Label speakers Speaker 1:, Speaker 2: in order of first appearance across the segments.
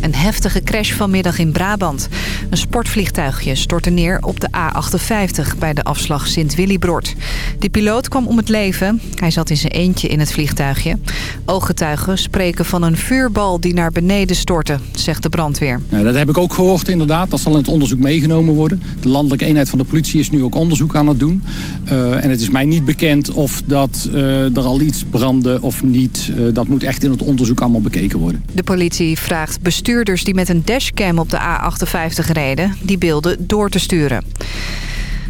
Speaker 1: Een heftige crash vanmiddag in Brabant. Een sportvliegtuigje stortte neer op de A58 bij de afslag Sint-Willibrord. De piloot kwam om het leven. Hij zat in zijn eentje in het vliegtuigje. Ooggetuigen spreken van een vuurbal die naar beneden stortte, zegt de brandweer.
Speaker 2: Nou, dat heb ik ook gehoord inderdaad. Dat zal in het onderzoek meegenomen worden. De landelijke eenheid van de politie is nu ook onderzoek aan het doen. Uh, en het is mij niet bekend of dat, uh, er al iets brandde of niet. Uh, dat moet echt in het onderzoek allemaal bekeken worden.
Speaker 1: De politie vraagt bestuurders die met een dashcam op de A58 reden... die beelden door te sturen.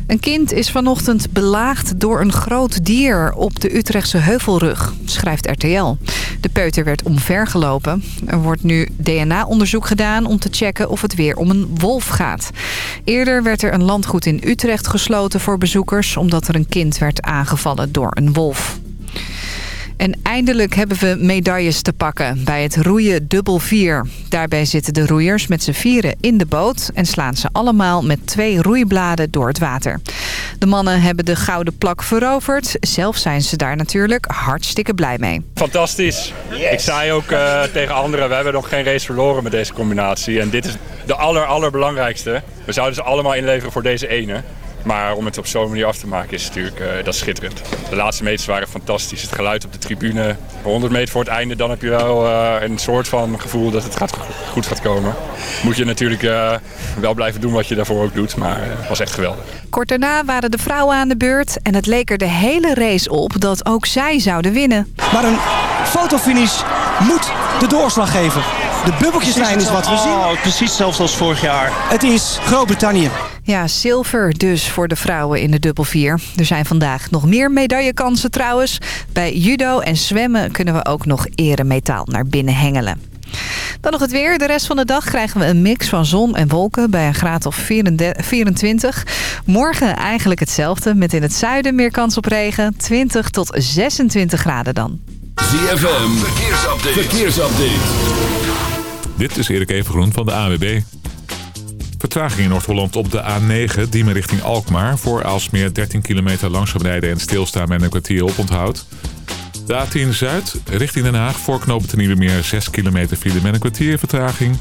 Speaker 1: Een kind is vanochtend belaagd door een groot dier op de Utrechtse Heuvelrug, schrijft RTL. De peuter werd omvergelopen. Er wordt nu DNA-onderzoek gedaan om te checken of het weer om een wolf gaat. Eerder werd er een landgoed in Utrecht gesloten voor bezoekers... omdat er een kind werd aangevallen door een wolf. En eindelijk hebben we medailles te pakken bij het roeien dubbel vier. Daarbij zitten de roeiers met z'n vieren in de boot... en slaan ze allemaal met twee roeibladen door het water. De mannen hebben de gouden plak veroverd. Zelf zijn ze daar natuurlijk hartstikke blij mee.
Speaker 3: Fantastisch. Yes. Ik zei ook uh, tegen anderen, we hebben nog geen race verloren met deze combinatie. En dit is de aller, allerbelangrijkste. We zouden ze allemaal inleveren voor deze ene. Maar om het op zo'n manier af te maken is natuurlijk uh, dat is schitterend. De laatste meters waren fantastisch. Het geluid op de tribune. 100 meter voor het einde, dan heb je wel uh, een soort van gevoel dat het gaat, goed gaat komen. Moet je natuurlijk uh, wel blijven doen wat je daarvoor ook doet. Maar het was echt geweldig.
Speaker 1: Kort daarna waren de vrouwen aan de beurt. En het leek er de hele race op dat ook zij zouden winnen.
Speaker 4: Maar een fotofinish moet de doorslag geven. De bubbeltjeslijn is wat we zien.
Speaker 5: Oh, precies zelfs als vorig jaar.
Speaker 4: Het is Groot-Brittannië.
Speaker 1: Ja, zilver dus voor de vrouwen in de dubbel vier. Er zijn vandaag nog meer medaillekansen trouwens. Bij judo en zwemmen kunnen we ook nog eremetaal naar binnen hengelen. Dan nog het weer. De rest van de dag krijgen we een mix van zon en wolken bij een graad of 24. Morgen eigenlijk hetzelfde, met in het zuiden meer kans op regen. 20 tot 26 graden dan.
Speaker 6: ZFM, verkeersupdate. verkeersupdate.
Speaker 7: Dit is Erik Evengroen van de AWB. Vertraging in Noord-Holland op de A9, Diemen richting Alkmaar. Voor Aalsmeer 13 kilometer langzaam rijden en stilstaan met een kwartier op onthoud. De A10 Zuid richting Den Haag voor knopen ten Nieuwemeer 6 kilometer file met een kwartier vertraging.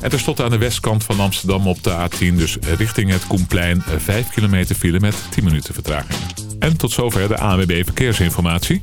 Speaker 7: En tenslotte aan de westkant van Amsterdam op de A10, dus richting het Koenplein 5 kilometer file met 10 minuten vertraging. En tot zover de ANWB Verkeersinformatie.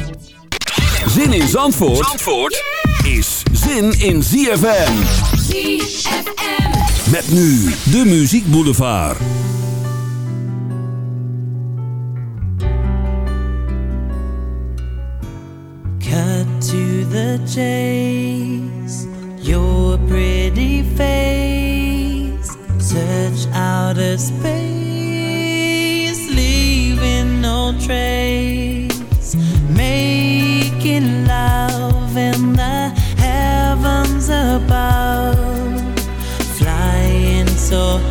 Speaker 6: Zin in Zandvoort, Zandvoort is zin in ZFM.
Speaker 8: ZFM.
Speaker 6: Met nu de Muziek Boulevard.
Speaker 9: Cut to the chase. Your pretty face. Search out a space. Leaving no trace. So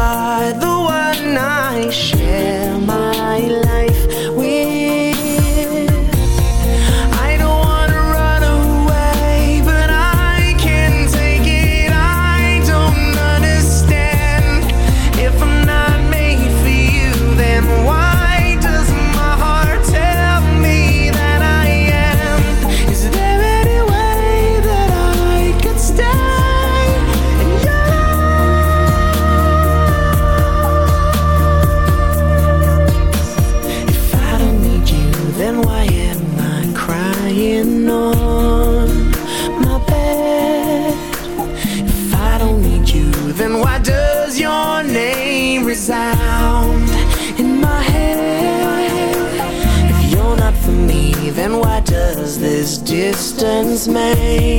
Speaker 10: are the one I share made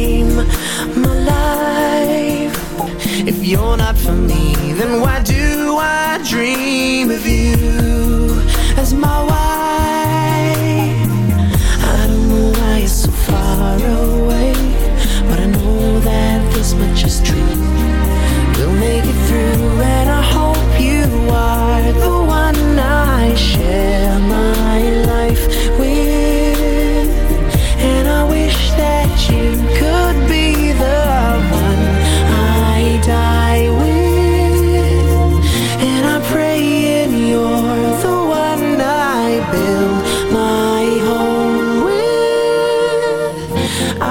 Speaker 10: I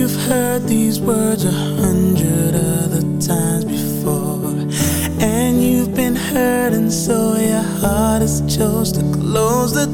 Speaker 9: you've heard these words a hundred other times before. And you've been hurt, and so your heart has chose to close the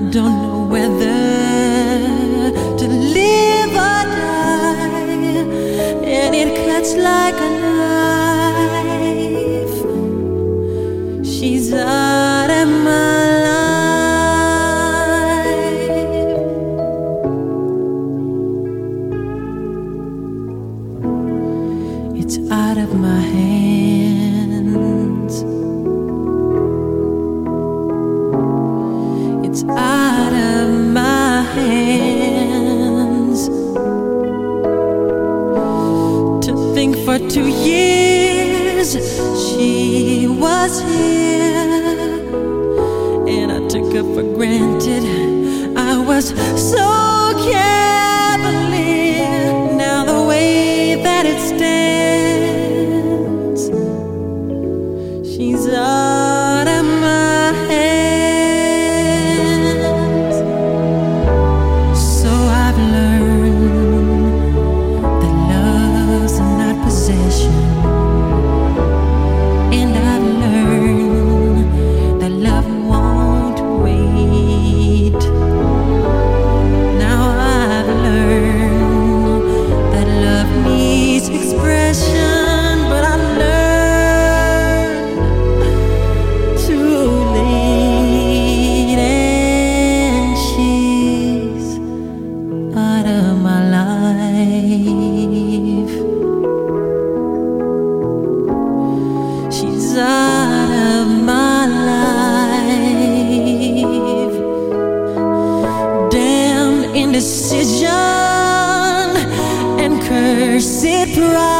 Speaker 9: I don't know whether it
Speaker 11: right.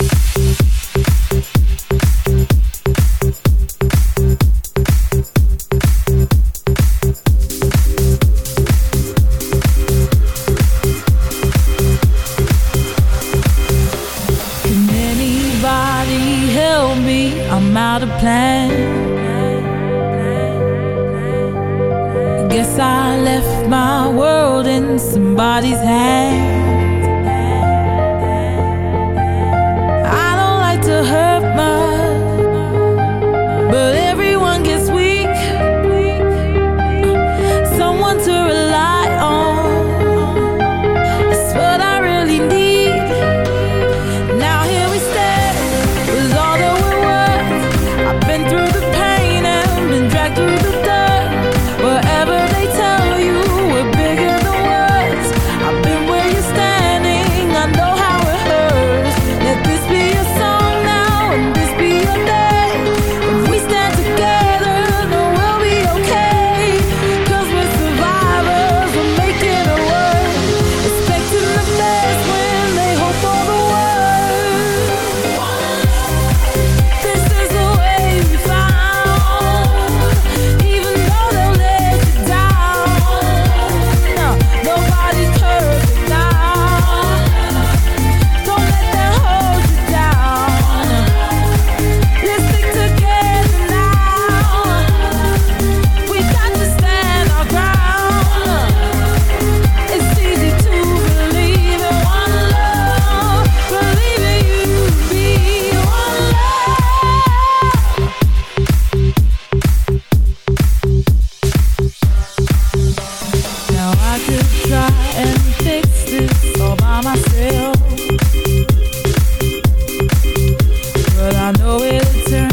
Speaker 12: will turn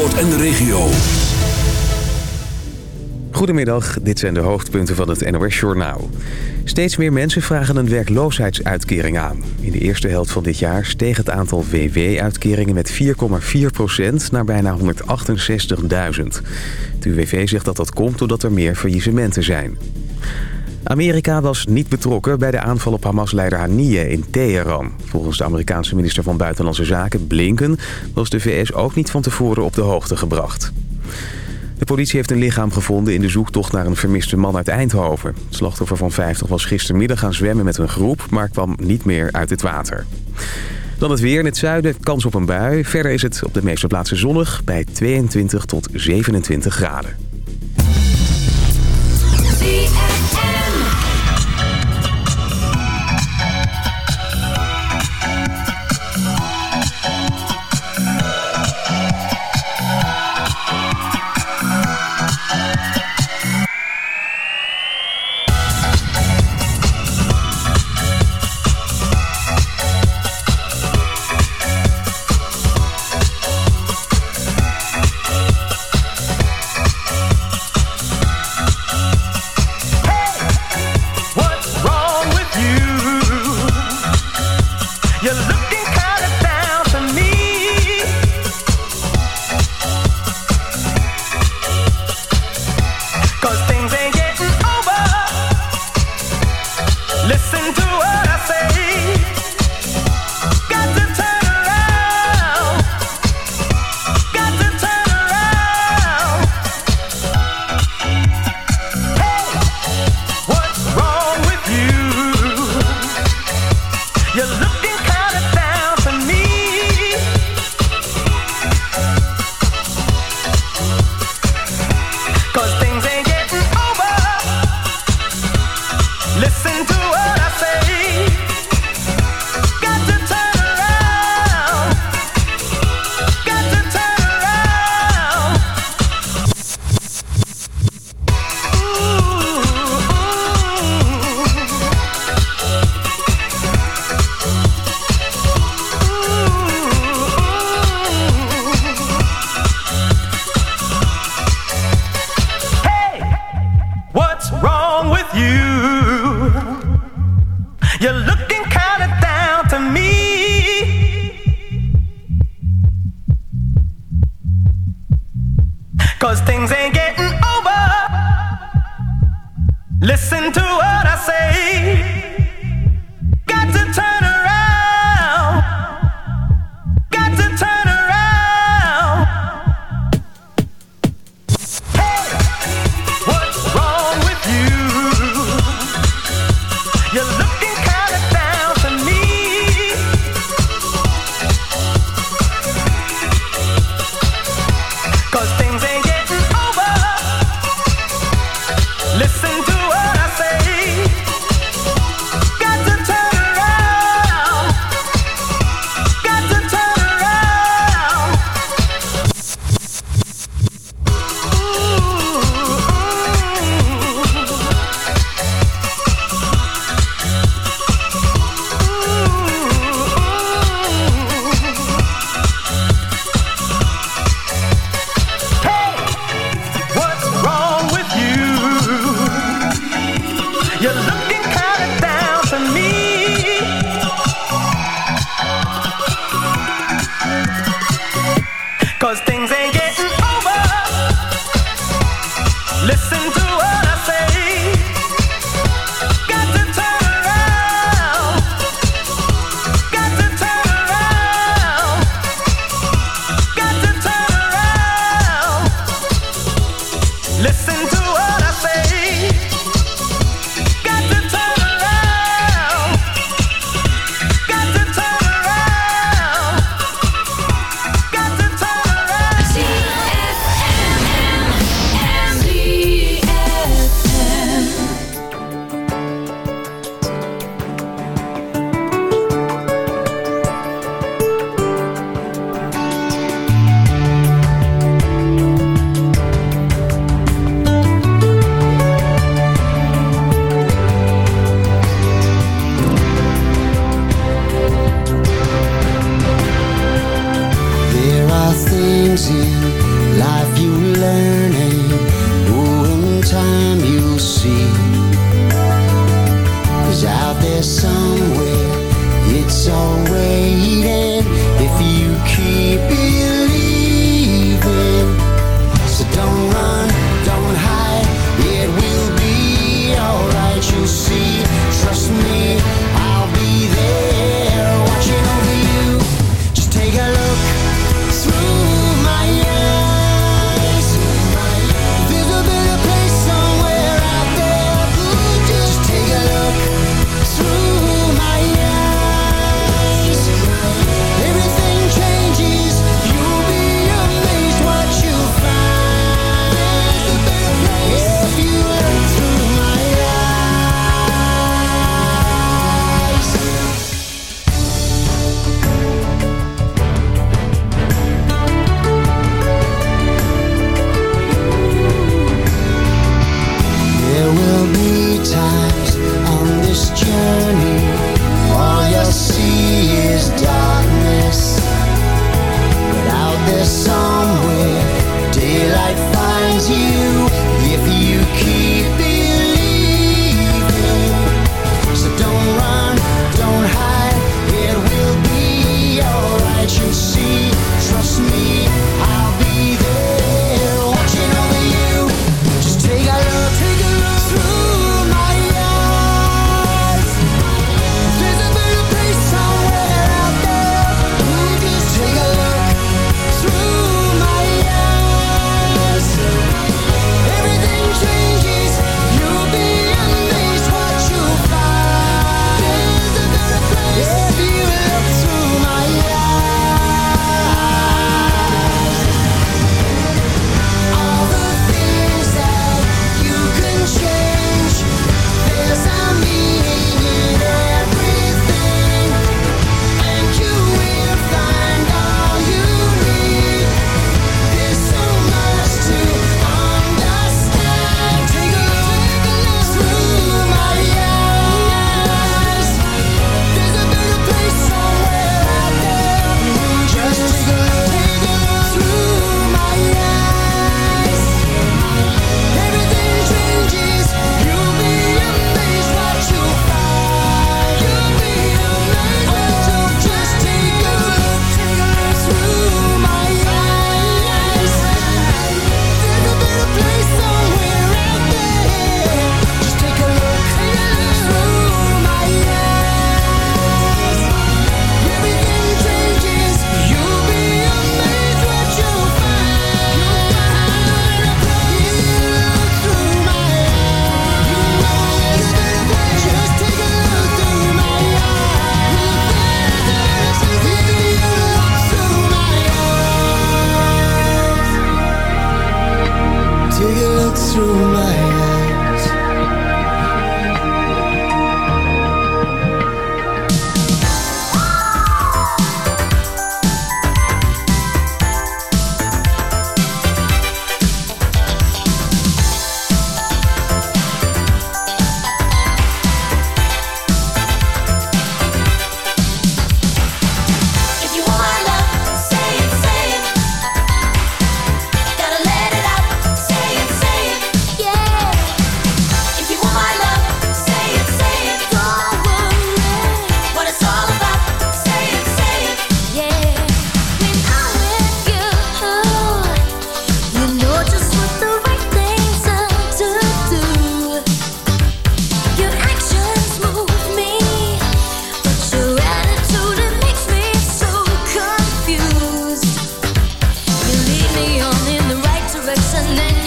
Speaker 6: Zandvoort en de regio.
Speaker 13: Goedemiddag, dit zijn de hoofdpunten van het NOS-journaal. Steeds meer mensen vragen een werkloosheidsuitkering aan. In de eerste helft van dit jaar steeg het aantal WW-uitkeringen met 4,4% naar bijna 168.000. Het UWV zegt dat dat komt doordat er meer faillissementen zijn. Amerika was niet betrokken bij de aanval op Hamas-leider Haniyeh in Teheran. Volgens de Amerikaanse minister van Buitenlandse Zaken, Blinken... was de VS ook niet van tevoren op de hoogte gebracht. De politie heeft een lichaam gevonden in de zoektocht naar een vermiste man uit Eindhoven. Het slachtoffer van 50 was gistermiddag gaan zwemmen met een groep, maar kwam niet meer uit het water. Dan het weer in het zuiden, kans op een bui. Verder is het op de meeste plaatsen zonnig bij 22 tot 27 graden.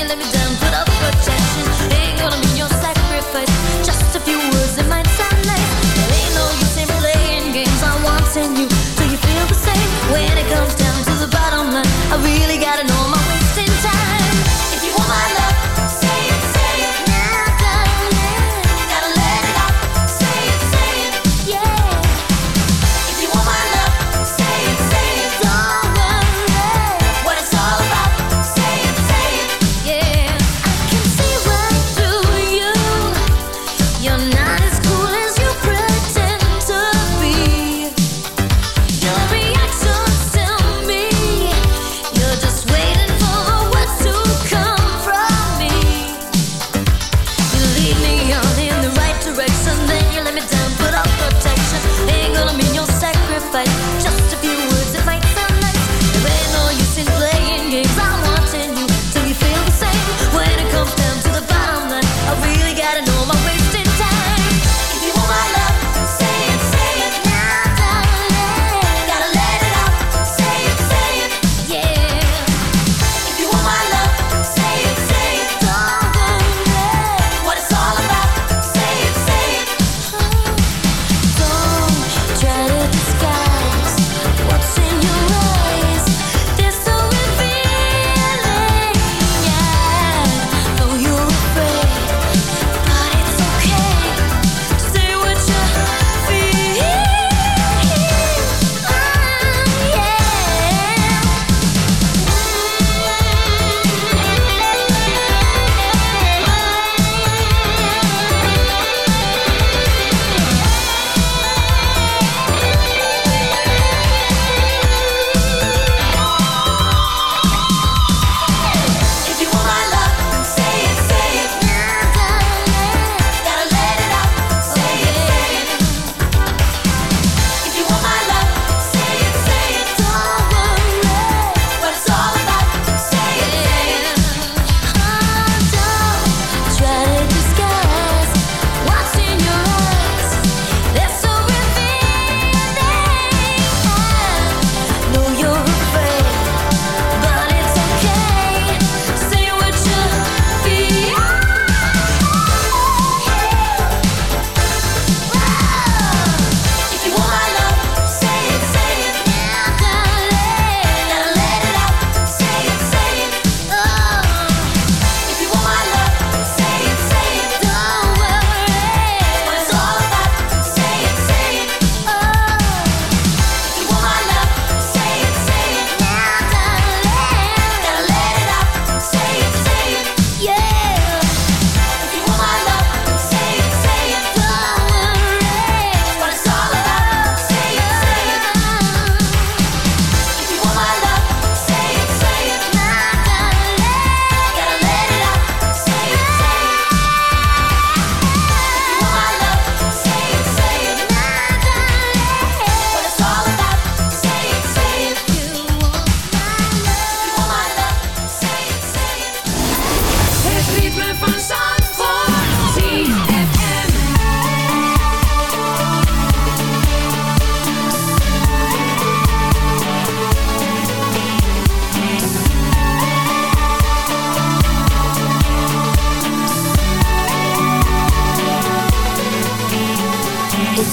Speaker 14: let me down,
Speaker 15: put up protection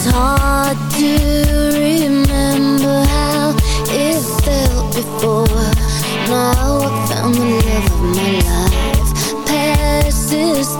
Speaker 15: It's hard to remember how it felt before. Now I
Speaker 9: found the love of
Speaker 10: my life. Past is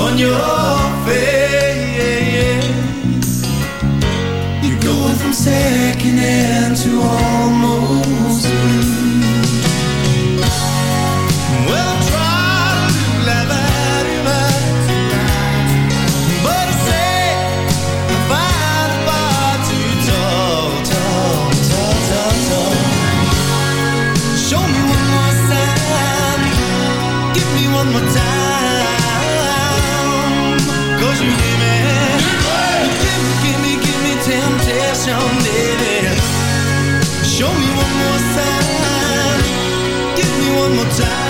Speaker 10: on
Speaker 9: your face. You're going from second hand to almost.
Speaker 11: one more time.